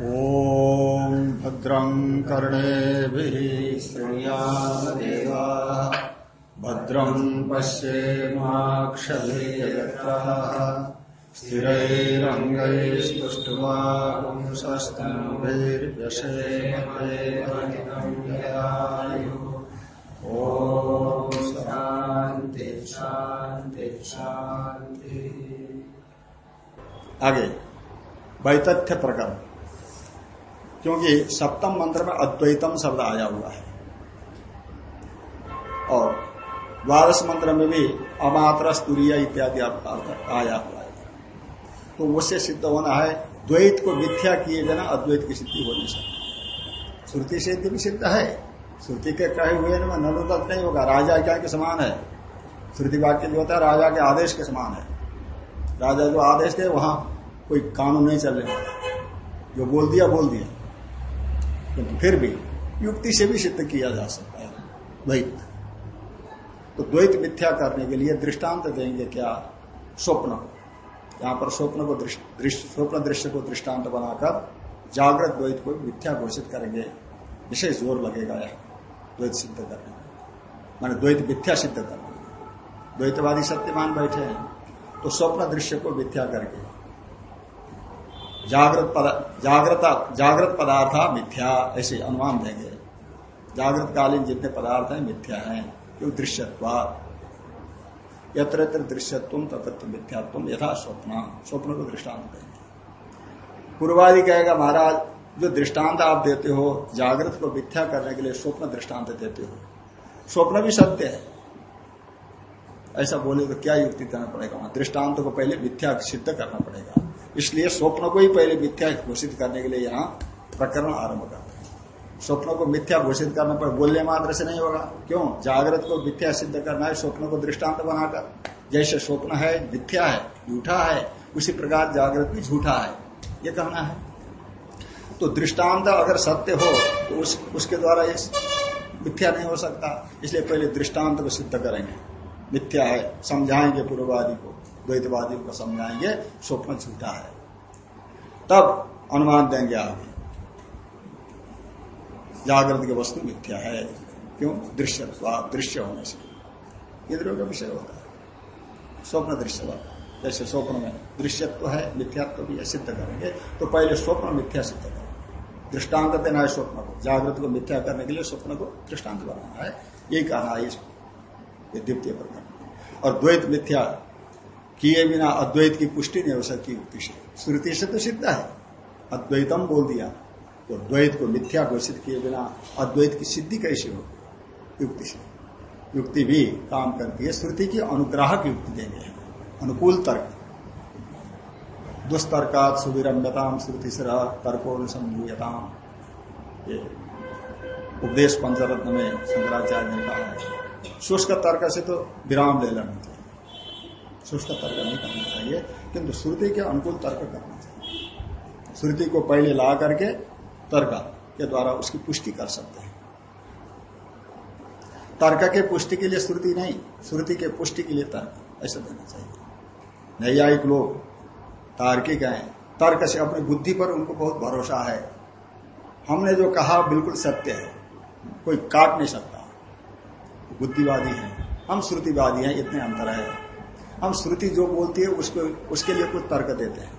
ॐ भद्रं कर्णेभिः श्रृणुयामदेवा भद्रं पश्येमाक्षभिर्यजत्राः स्थिरैरङ्गैस्तुष्टुवांसस्तनभिर्व्यसेमदेवहितं ॐ शान्ति शान्ति शान्ति। आगे वैतथ्य प्रकरण। क्योंकि सप्तम मंत्र में अद्वैतम शब्द आया हुआ है। और द्वादश मंत्र में भी अमात्र स्तूरिया इत्यादि आया हुआ है। तो उससे सिद्ध होना है, द्वैत को मिथ्या किए बिना अद्वैत की सिद्धि हो नहीं सकती। श्रुति सिद्धि भी सिद्ध है। श्रुति के कहे हुए में ननुदत नहीं होगा, राजा क्या के समान है? श्रुति वाक्य जो होता है, राजा के आदेश के समान है। राजा जो आदेश दे, वहाँ कोई कानून नहीं चलने वाला जो बोल दिया बोल दिया। किंतु फिर भी युक्ति से भी सिद्ध किया जा सकता है। द्वैत तो द्वैत मिथ्या करने के लिए दृष्टांत देंगे क्या? स्वप्न। यहाँ पर स्वप्न को स्वप्न दृश्य को दृष्टांत बनाकर जागृत द्वैत को मिथ्या घोषित करेंगे। विशेष ज़ोर लगेगा यह द्वैत सिद्ध करने माने द्वैत मिथ्या सिद्ध करने द्वैतवादी सत्यमान बैठे हैं तो स्वप्न दृश्य को मिथ्या करके जागृत जागृत जागृत पदार्थ मिथ्या, ऐसे अनुमान देंगे। जागृत कालीन जितने पदार्थ हैं, मिथ्या हैं। क्यों दृश्यत्वाद यत्र यत्र दृश्यत्व तत्र मिथ्यात्व, यथा स्वप्न स्वप्न को दृष्टांत देंगे। पूर्वादि कहेगा, महाराज, जो दृष्टांत आप देते हो, जागृत को मिथ्या करने के लिए स्वप्न दृष्टांत देते हो। स्वप्न भी सत्य है। ऐसा बोले तो क्या युक्ति देना पड़ेगा? वहाँ दृष्टांत को पहले मिथ्या सिद्ध करना पड़ेगा। इसलिए स्वप्न को ही पहले मिथ्या घोषित करने के लिए यहाँ प्रकरण आरंभ करते हैं। स्वप्न को मिथ्या घोषित करने पर बोलने मात्र से नहीं होगा। क्यों? जागृत को मिथ्या सिद्ध करना है स्वप्न को दृष्टांत बनाकर। जैसे स्वप्न है मिथ्या है झूठा है उसी प्रकार जागृत भी झूठा है। ये कहना है। तो दृष्टांत अगर सत्य हो तो उस, उसके द्वारा ये मिथ्या नहीं हो सकता। इसलिए पहले दृष्टांत को सिद्ध करेंगे। मिथ्या है समझाएँगे पूर्ववादी को। द्वैतवादी को समझाएँगे स्वप्न झूठा है। तब अनुमान देंगे आप जागृत की वस्तु मिथ्या है। क्यों? दृश्य दृश्य होने से। इंद्रियों का विषय होता है। स्वप्न दृश्य जैसे स्वप्न में दृश्यत्व है, मिथ्यात्व भी सिद्ध करेंगे तो पहले स्वप्न मिथ्या सिद्ध करेंगे दृष्टांत देना है स्वप्न को। जागृत को मिथ्या करने के लिए स्वप्न को दृष्टांत बनाना है। यही कहना है ये द्वितीय प्रकरण और द्वैत मिथ्या किए बिना अद्वैत की पुष्टि नहीं हो सकती युक्ति से श्रुति से तो सिद्ध है। अद्वैतम बोल दिया। तो द्वैत को मिथ्या घोषित किए बिना अद्वैत की सिद्धि कैसे हो युक्ति से। युक्ति भी काम करती है। श्रुति की अनुग्राहक युक्ति देंगे अनुकूल तर्क। दुस्तर्कात सुविरम्यताम श्रुति से तर्कों ये उपदेश पंचरत्न में शंकराचार्य ने कहा है। शुष्क तर्क से तो विराम ले लेना शुष्क तर्क नहीं करना चाहिए, किंतु श्रुति के अनुकूल तर्क करना चाहिए। श्रुति को पहले ला करके तर्क के द्वारा उसकी पुष्टि कर सकते हैं। तर्क के पुष्टि के लिए श्रुति नहीं, श्रुति के पुष्टि के लिए तर्क, ऐसा देना चाहिए। नैयायिक लोग तार्किक हैं, तर्क से अपनी बुद्धि पर उनको बहुत भरोसा है। हमने जो कहा बिल्कुल सत्य है, कोई काट नहीं सकता। बुद्धिवादी है, हम श्रुतिवादी हैं, इतने अंतर है। हम श्रुति जो बोलती है उसको, उसके लिए कुछ तर्क देते हैं।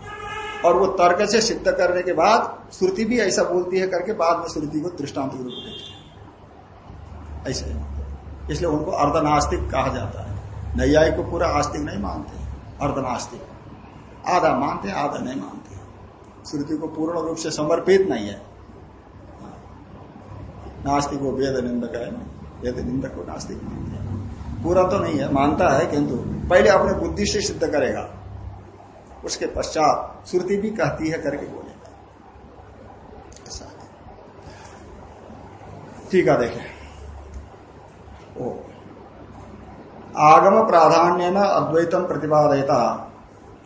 और वो तर्क से सिद्ध करने के बाद श्रुति भी ऐसा बोलती है करके बाद में श्रुति को दृष्टांत रूप देते हैं। ऐसे। इसलिए उनको अर्धनास्तिक कहा जाता है। नैयायिक को पूरा आस्तिक नहीं मानते अर्धनास्तिक। आधा मानते हैं, आधा नहीं मानते श्रुति को पूर्ण रूप से समर्पित नहीं है। नास्तिक वो वेद निंदक है। वेद निंदक को नास्तिक मानते हैं। पूरा तो नहीं है, मानता है किंतु पहले अपने बुद्धि से सिद्ध करेगा। उसके पश्चात श्रुति भी कहती है करके बोलेगा ऐसा ठीक है देखें ओ। आगम प्राधान्य न अद्वैतम प्रतिपादयता।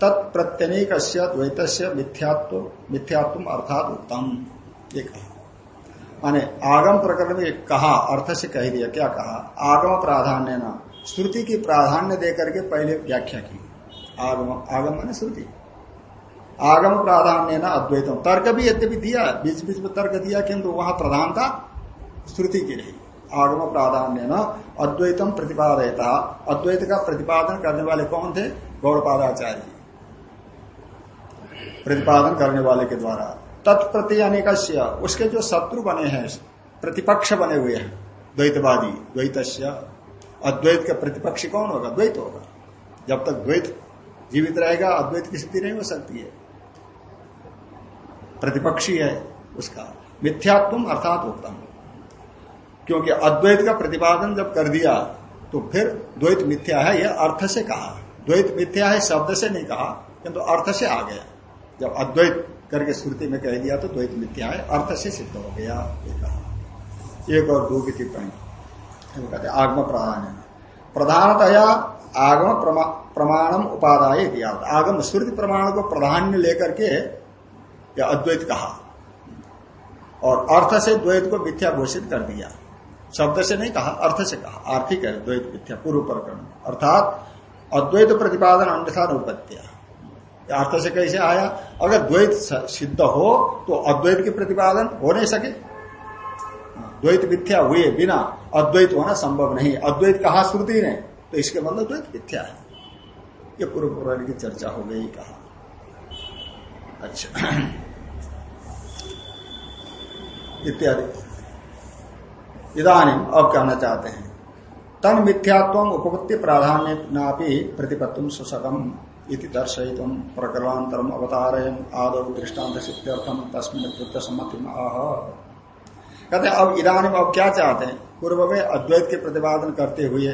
तत्प्रत्यनिक द्वैत मिथ्यात्व मिथ्यात्व अर्थात उत्तम। ये कहा। माने आगम प्रकरण में कहा, अर्थ से कह दिया, क्या कहा? आगम प्राधान्य न श्रुति की प्राधान्य देकर के पहले व्याख्या की। आगम आगम माने श्रुति। आगम प्राधान्य ना अद्वैतम। तर्क भी यद्यपि दिया, बीच बीच में तर्क दिया, किंतु वहाँ प्रधानता श्रुति की रही आगम प्राधान्य न अद्वैतम प्रतिपादयता। अद्वैत का प्रतिपादन करने वाले कौन थे? गौरपादाचार्य प्रतिपादन करने वाले के द्वारा। तत्प्रति अनेक उसके जो शत्रु बने हैं, प्रतिपक्ष बने हुए हैं, द्वैतवादी द्वैत अद्वैत का प्रतिपक्षी कौन होगा? द्वैत होगा। जब तक द्वैत जीवित रहेगा, अद्वैत की स्थिति नहीं हो सकती है। प्रतिपक्षी है उसका। मिथ्यात्म अर्थात उत्तम। क्योंकि अद्वैत का प्रतिपादन जब कर दिया तो फिर द्वैत मिथ्या है, यह अर्थ से कहा। द्वैत मिथ्या है, शब्द से नहीं कहा, किंतु तो अर्थ से आ गया। जब अद्वैत करके श्रुति में कह दिया तो द्वैत मिथ्या है, अर्थ से सिद्ध हो गया कहा। एक और दो की टिप्पणी। कहते आगम प्रधान प्रधानतया आगम प्रमाणम उपादाय दिया आगम श्रुति प्रमाण को प्राधान्य लेकर के या अद्वैत कहा और अर्थ से द्वैत को मिथ्या घोषित कर दिया शब्द से नहीं कहा अर्थ से कहा आर्थिक है द्वैत मिथ्या पूर्व प्रकरण अर्थात अद्वैत प्रतिपादन अन्यथा अनुपत्या अर्थ से कैसे आया अगर द्वैत सिद्ध हो तो अद्वैत के प्रतिपादन हो नहीं सके द्वैत मिथ्या हुए बिना अद्वैत होना संभव नहीं। अद्वैत कहा श्रुति ने तो इसके मतलब द्वैत मिथ्या है। ये पूर्व पुराण की चर्चा हो गई, कहा। अच्छा। इत्यादि। इधानी अब कहना चाहते हैं। तन मिथ्यात्व उपपत्ति प्राधान्य नापी प्रतिपत्तुम सुसकम इति दर्शयित प्रकरणांतरम अवतारयम आदौ दृष्टांत सिद्ध्यर्थम तस्मिन वृत्त सम्मति आह। कहते हैं, अब इधानी अब क्या चाहते हैं? पूर्व में अद्वैत के प्रतिपादन करते हुए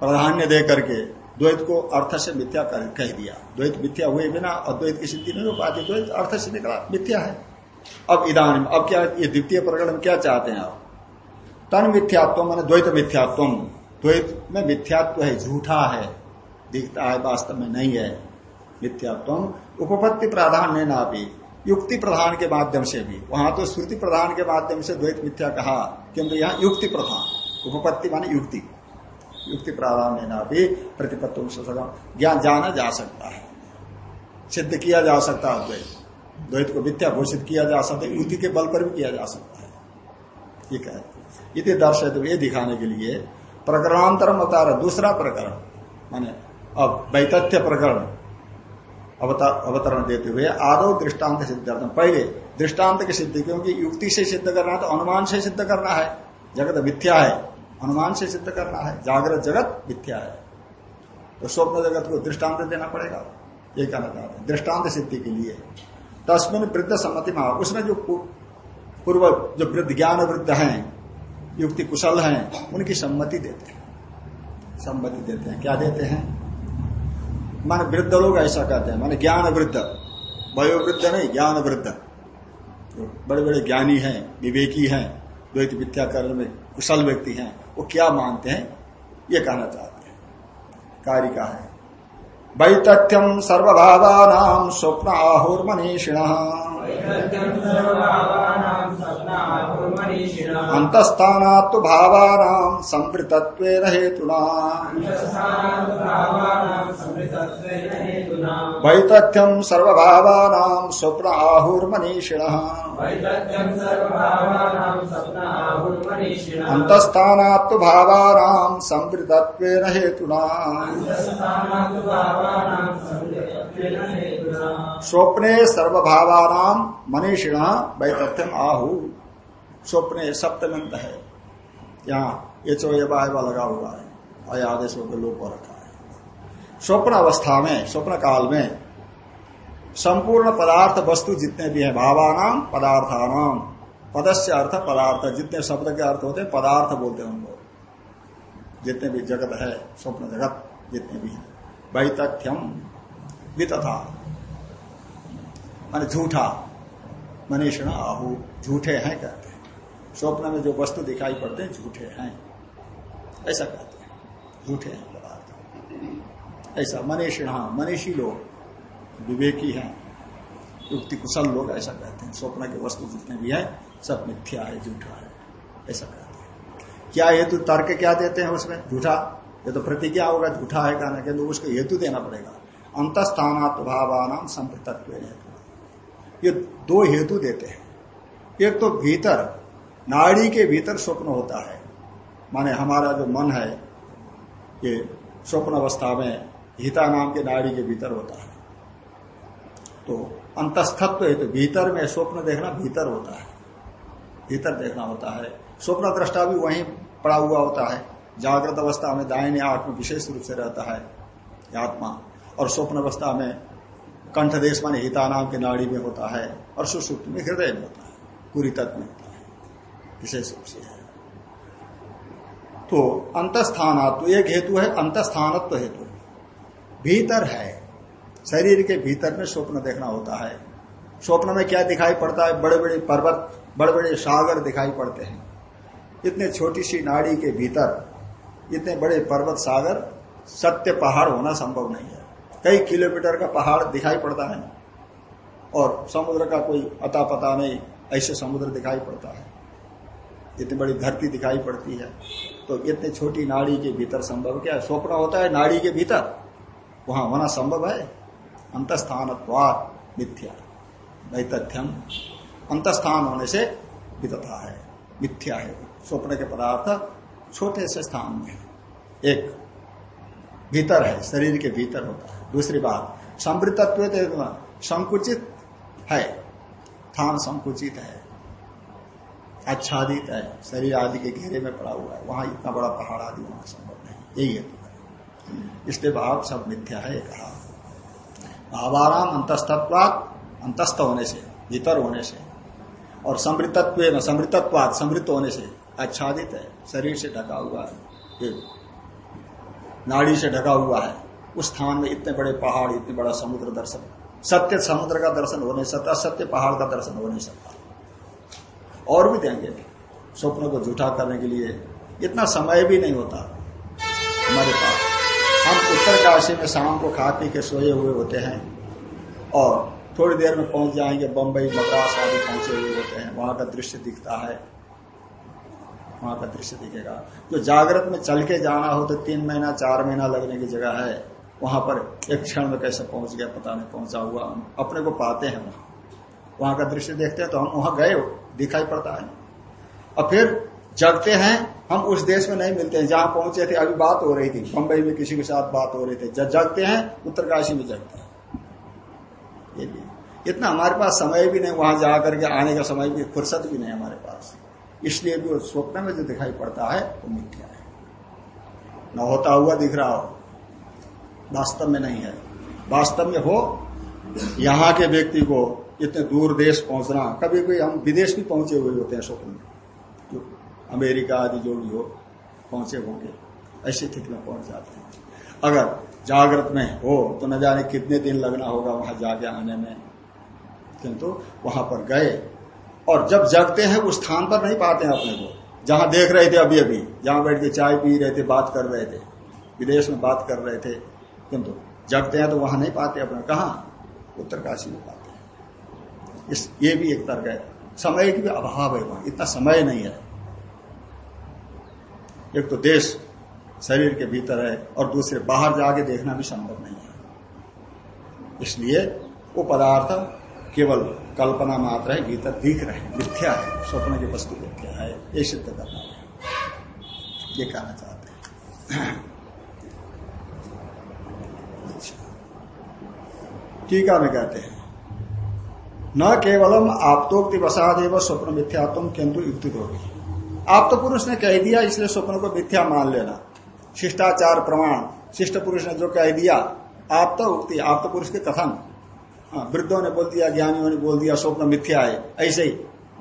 प्राधान्य दे करके द्वैत को अर्थ से मिथ्या कह दिया। द्वैत मिथ्या हुए बिना अद्वैत की सिद्धि नहीं हो पाती, द्वैत अर्थ से निकला, मिथ्या है। अब इधानी अब क्या, ये द्वितीय प्रकरण में क्या चाहते हैं आप तन मिथ्यात्व मान द्वैत मिथ्यात्व द्वैत में मिथ्यात्व है, झूठा है, दिखता है, वास्तव में नहीं है। मिथ्यात्व उपपत्ति प्राधान्य ना भी युक्ति प्रधान के माध्यम से भी। वहाँ तो श्रुति प्रधान के माध्यम से द्वैत मिथ्या कहा, किंतु यहाँ युक्ति प्रधान, उपपत्ति माने युक्ति। युक्ति प्राधान्य ना भी प्रतिपत्व ज्ञान जाना जा सकता है। सिद्ध किया जा सकता है द्वैत। द्वैत को मिथ्या घोषित किया जा सकता है, युक्ति के बल पर भी किया जा सकता है। ये कहते इति दर्शक ये दिखाने के लिए, प्रकरणांतरम अवतार, दूसरा प्रकरण, माने अब वैतथ्य प्रकरण अवतरण देते हुए आदो दृष्टांत सिद्धार्थ पहले, दृष्टांत की सिद्धि क्योंकि युक्ति से सिद्ध करना है तो अनुमान से सिद्ध करना है। जगत मिथ्या है, अनुमान से सिद्ध करना है। जागृत जगत मिथ्या है। तो स्वप्न जगत को दृष्टांत देना पड़ेगा। ये कहना चाहते हैं, दृष्टांत सिद्धि के लिए। तस्मिन वृद्ध सम्मति में उसमें जो पूर्व जो वृद्ध, ज्ञान वृद्ध हैं, युक्ति कुशल हैं, उनकी सम्मति देते हैं। सम्मति देते हैं। क्या देते हैं? माने वृद्ध लोग ऐसा कहते हैं माने ज्ञान वृद्ध। वयोवृद्ध नहीं ज्ञान वृद्ध। तो बड़े बड़े ज्ञानी हैं विवेकी हैं द्वैत विद्या करने में कुशल व्यक्ति हैं वो क्या मानते हैं? ये कहना चाहते हैं। कार्य का है वैतथ्यम सर्वभावानाम स्वप्न आहुर मनीषिण अंतस्थानात् भावानाम संवृतत्व हेतुना। वैतथ्यम सर्वभावानाम स्वप्न आहुर्मनीषिण अंतस्थानात् भावानाम संवृतत्व हेतुना। स्वप्ने सर्वभावानाम मनीषिण, वैतथ्यम आहु। स्वप्ने सप्तमंत है। यहाँ, ये चौवा लगा हुआ है आदेश लोप हो रखा स्वप्न अवस्था में स्वप्न काल में संपूर्ण पदार्थ वस्तु जितने भी हैं भावानाम पदार्थानाम पदस्य अर्थ, पदार्थ, जितने शब्द के अर्थ होते हैं, पदार्थ बोलते हैं उनको जितने भी जगत है, स्वप्न जगत, जितने भी है। वैतथ्यम वितथा। मान झूठा। मनीषण, आहू, झूठे हैं कहते हैं। स्वप्न में जो वस्तु दिखाई पड़ते हैं, झूठे हैं। ऐसा कहते हैं। झूठे हैं पदार्थ। ऐसा, मनीषी हाँ मनीषी लोग, विवेकी हैं युक्ति कुशल लोग, ऐसा कहते हैं। स्वप्न के वस्तु जितने भी है, सब मिथ्या है, झूठा है, ऐसा कहते हैं। क्या हेतु तर्क क्या देते हैं उसमें? झूठा। ये तो प्रतिज्ञा होगा, झूठा है कहना के उसको हेतु देना पड़ेगा। अंतस्थानात्व भावान संपृतत्व हेतु। ये दो हेतु देते हैं। एक तो भीतर, नाड़ी के भीतर स्वप्न होता है। माने हमारा जो मन है, ये स्वप्न अवस्था में हिता नाम के नाड़ी के भीतर होता है। तो अंतस्थत्व है तो भीतर में स्वप्न देखना भीतर होता है। भीतर देखना होता है। स्वप्न दृष्टा भी वहीं पड़ा हुआ होता है। जागृत अवस्था में दाहिने आँख में विशेष रूप से रहता है आत्मा। और स्वप्न अवस्था में कंठ देश माने हिता नाम के नाड़ी में होता है और सुसुप्त में हृदय में होता है। पूरी तत्व में होता है। विशेष रूप से। तो अंतस्थानात्व, एक हेतु है, अंतस्थानत्व हेतु। भीतर है। शरीर के भीतर में स्वप्न देखना होता है। स्वप्न में क्या दिखाई पड़ता है? बड़े बड़े पर्वत बड़े बड़े सागर दिखाई पड़ते हैं। इतने छोटी सी नाड़ी के भीतर, इतने बड़े पर्वत सागर, सत्य पहाड़ होना संभव नहीं है। कई किलोमीटर का पहाड़ दिखाई पड़ता है और समुद्र का कोई अता पता नहीं, ऐसे समुद्र दिखाई पड़ता है। इतनी बड़ी धरती दिखाई पड़ती है। तो इतनी छोटी नाड़ी के भीतर संभव क्या है? स्वप्न होता है नाड़ी के भीतर। वहाँ होना संभव है? अंतस्थान मिथ्या। नैतथ्यम अंतस्थान होने से विदता है। मिथ्या है। स्वप्न के पदार्थ छोटे से स्थान में एक, भीतर है। शरीर के भीतर होता है। दूसरी बात समृद्धत्व संकुचित है। स्थान संकुचित है। आच्छादित है। शरीर आदि के घेरे में पड़ा हुआ है। वहाँ इतना बड़ा पहाड़ आदि वहाँ संभव नहीं। यही है। इसलिए भाव सब मिथ्या है कहा भावाराम अंतस्तत्वात, अंतस्थ होने से, भीतर होने से, और समृद्धत्व न समृद्धत्वात समृद्ध होने से आच्छादित है, शरीर से ढका हुआ है नाड़ी से ढका हुआ है, उस स्थान में इतने बड़े पहाड़, इतने बड़ा समुद्र दर्शन, सत्य समुद्र का दर्शन हो नहीं सकता, सत्य पहाड़ का दर्शन हो नहीं सकता। और भी देंगे, स्वप्नों को झूठा करने के लिए, इतना समय भी नहीं होता, हमारे पास। हम उत्तर काशी में शाम को खा पी के सोए हुए होते हैं और थोड़ी देर में पहुँच जाएँगे, बंबई, मद्रास आदि पहुँचे हुए होते हैं। वहाँ का दृश्य दिखता है। वहाँ का दृश्य दिखेगा। जो जागृत में चल के जाना हो तो तीन महीना, चार महीना लगने की जगह है। वहाँ पर एक क्षण में कैसे पहुँच गया पता नहीं, पहुँचा हुआ। हम अपने को पाते हैं वहाँ। वहाँ का दृश्य देखते हैं तो हम वहाँ गए दिखाई पड़ता है। और फिर जगते हैं, हम उस देश में नहीं मिलते हैं, जहाँ पहुँचे थे, अभी बात हो रही थी मुंबई में किसी के साथ बात हो रही थी, जब जगते हैं उत्तरकाशी में जगते हैं। ये भी। इतना हमारे पास समय भी नहीं, वहाँ जाकर के आने का समय भी, फुर्सत भी नहीं हमारे पास। इसलिए भी स्वप्न में जो दिखाई पड़ता है, वो मिथ्या है। न होता हुआ दिख रहा हो, वास्तव में नहीं है। वास्तव में हो, यहाँ के व्यक्ति को इतने दूर देश पहुँचना, कभी कभी हम विदेश भी पहुँचे हुए होते हैं स्वप्न में। अमेरिका आदि जो भी हो, पहुँचे होंगे। ऐसी स्थिति में पहुँच जाते हैं। अगर जागृत में हो तो न जाने कितने दिन लगना होगा वहाँ जाके आने में। किंतु वहाँ पर गए और जब जगते हैं, उस स्थान पर नहीं पाते हैं अपने को। जहाँ देख रहे थे अभी अभी, जहाँ बैठ के चाय पी रहे थे, बात कर रहे थे, विदेश में बात कर रहे थे, किंतु जगते हैं तो वहाँ नहीं पाते अपने। कहा? उत्तरकाशी में पाते हैं। इस, ये भी एक तर्क है। समय की भी अभाव है वहाँ। इतना समय नहीं है। एक तो देश शरीर के भीतर है और दूसरे बाहर जाके देखना भी संभव नहीं है। इसलिए वो पदार्थ केवल कल्पना मात्र है भीतर दिख रहे मिथ्या है, स्वप्न की वस्तु मिथ्या है, ये सिद्ध करना है। ये कहना चाहते हैं। अच्छा। टीका में कहते हैं, न केवलम आपतोक्ति वसाद एवं स्वप्न मिथ्यात्म किंतु युक्ति होगी आप तो पुरुष ने कह दिया इसलिए स्वप्न को मिथ्या मान लेना। शिष्टाचार प्रमाण शिष्ट पुरुष ने जो कह दिया आप तो उक्ति आप तो पुरुष के कथन। हाँ, वृद्धों ने बोल दिया ज्ञानियों ने बोल दिया स्वप्न मिथ्या है। ऐसे ही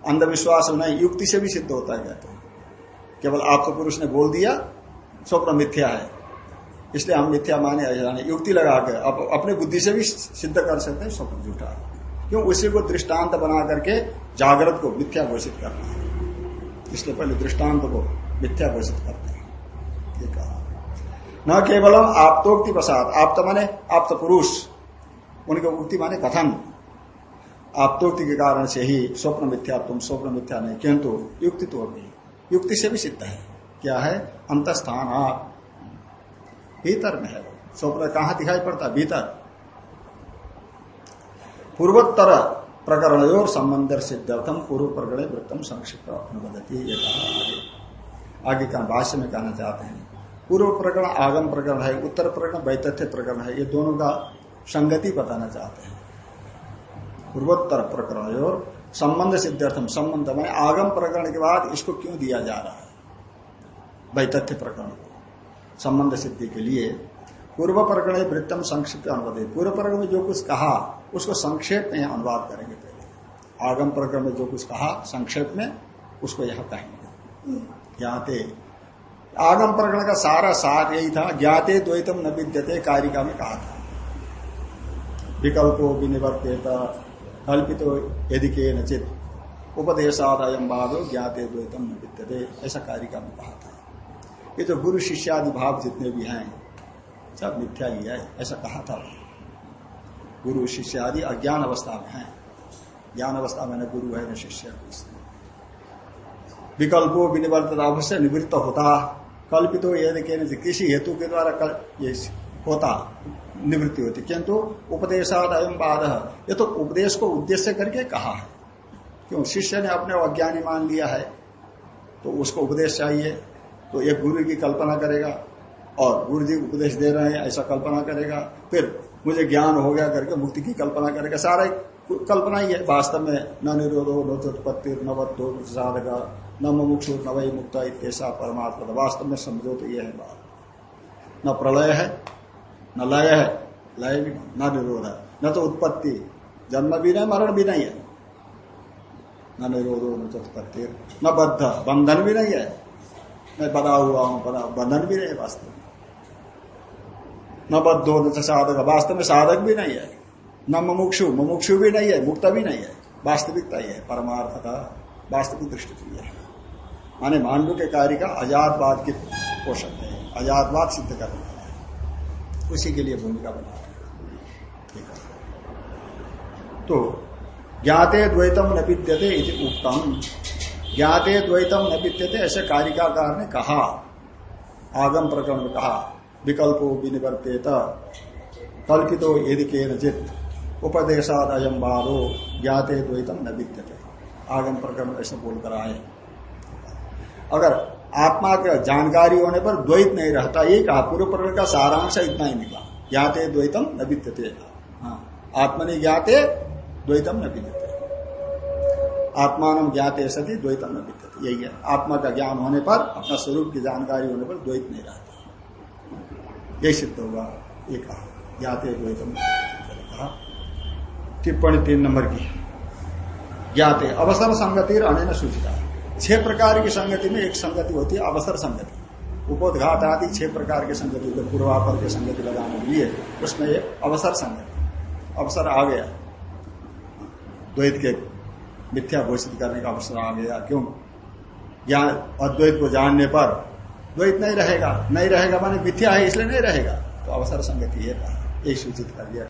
अंधविश्वास नहीं युक्ति से भी सिद्ध होता है कहते हैं। केवल आप तो पुरुष ने बोल दिया स्वप्न मिथ्या है। इसलिए हम मिथ्या माने नहीं। युक्ति लगा के अप, अपनी बुद्धि से भी सिद्ध कर सकते हैं स्वप्न झूठा क्यों? उसी को दृष्टांत बना करके जागृत को मिथ्या घोषित करना है। इसलिए पहले दृष्टांत को मिथ्या घोषित करते हैं। ये कहा। न केवलम आपतोक्ति प्रसाद आप माने आप तो पुरुष। उनके उक्ति माने कथन। आप्तोक्ति के कारण से ही स्वप्न मिथ्या तुम स्वप्न मिथ्या नहीं, किंतु युक्ति तो भी युक्ति से भी सिद्ध है। क्या है? अंतस्थान। भीतर में है स्वप्न कहा दिखाई पड़ता? भीतर। पूर्वोत्तर प्रकरण और संबंध सिद्धार्थम पूर्व प्रकरण वृत्तम संक्षिप्त अनुबदती ये कहा आगे। आगे का भाष्य में कहना चाहते हैं। पूर्व प्रकरण आगम प्रकरण है, उत्तर प्रकरण वैतथ्य प्रकरण है, ये दोनों का संगति बताना चाहते हैं। पूर्वोत्तर प्रकरण और संबंध सिद्धार्थम संबंध में आगम प्रकरण के बाद इसको क्यों दिया जा रहा है? वैतथ्य प्रकरण को। संबंध सिद्धि के लिए पूर्व प्रकरण वृत्तम संक्षिप्त अनुवाद। पूर्व प्रकरण में जो कुछ कहा, उसको संक्षेप में अनुवाद करेंगे पहले। आगम प्रकरण में जो कुछ कहा, संक्षेप में उसको यह कहेंगे। ज्ञाते। आगम प्रकरण का सारा सार यही था, ज्ञाते द्वैतम न विद्यते कारिका में कहा था। विकल्पो विनिवर्तेता, कल्पित यदि के नचित उपदेशाद बाधो ज्ञाते द्वैतम न विद्यते, ऐसा कारिका में कहा था। ये जो गुरु शिष्यादि भाव जितने भी हैं सब मिथ्या ही है, ऐसा कहा था। गुरु शिष्य आदि अज्ञान अवस्था में है। ज्ञान अवस्था में न गुरु है, न शिष्य विकल्पो विनिवर्तित अवश्य निवृत्त होता। कल्पित हो यदि किसी हेतु के द्वारा ये होता, निवृत्ति होती। किंतु उपदेशाद एवं बाध। ये तो उपदेश को उद्देश्य करके कहा है। क्यों? शिष्य ने अपने अज्ञानी मान लिया है तो उसको उपदेश चाहिए। तो एक गुरु की कल्पना करेगा। और गुरु जी उपदेश दे रहे हैं, ऐसा कल्पना करेगा। फिर मुझे ज्ञान हो गया करके, मुक्ति की कल्पना करेगा सारा कल्पना ही है। वास्तव में न निरोधो, न चुत्पत्ति, न बद्धो साधक, न मुमुक्षु, न वही मुक्त ऐसा परमात्मा वास्तव में समझो तो यह है बात। न प्रलय है, न लय है, लय भी न निरोध है। न तो उत्पत्ति, जन्म भी नहीं, मरण भी नहीं है। न निरोधो, न चुत्पत्ति, न बद्ध, बंधन भी नहीं है। मैं बना हुआ हूँ बना बंधन भी नहीं वास्तव में। न बद्धो, न साधक। वास्तव में साधक भी नहीं है। न मुमुक्षु मुमुक्षु भी नहीं है, मुक्त भी नहीं है। वास्तविकता ही है परमार्थ का वास्तविक दृष्टि है। माने मांडू के कार्य का अजातवाद की पोषक है, अजातवाद सिद्ध करने है। उसी के लिए भूमिका बना तो ज्ञाते द्वैतम न विद्यते उत्तम ज्ञाते द्वैतम न विद्यते, ऐसे कारिकाकार ने कहा, आगम प्रकरण में कहा विकल्पो विनिवर्तेत। कल्पितो यदि के नचित उपदेशाद अयम बाधो ज्ञाते द्वैतम न विद्यते। आगम प्रकरण ऐसे बोलकर आए। अगर आत्मा का जानकारी होने पर द्वैत नहीं रहता, ये कहा, पूर्व प्रकरण का सारांश इतना ही निकला ज्ञाते द्वैतम न विद्यते। हाँ आत्मा ने ज्ञाते द्वैतम न विद्यते। आत्मान ज्ञाते सती द्वैतम न विद्यते। यही है। आत्मा का ज्ञान होने पर, अपना स्वरूप की जानकारी होने पर द्वैत नहीं रहता। यही सिद्ध होगा, ये कहा। ज्ञाते द्वैतम कहा। टिप्पणी तीन नंबर की। ज्ञाते अवसर संगति अन्य सूचिता। छह प्रकार की संगति में एक संगति होती है अवसर संगति। उपोदघात आदि छह प्रकार की संगति होती पूर्वापर की संगति लगाने के लिए उसमें एक अवसर संगति। अवसर आ गया। द्वैत के मिथ्या घोषित करने का अवसर आ गया। क्यों? ज्ञान अद्वैत को जानने पर द्वैत नहीं रहेगा नहीं रहेगा माने मिथ्या है इसलिए नहीं रहेगा। तो अवसर संगति है, यही सूचित कर दिया।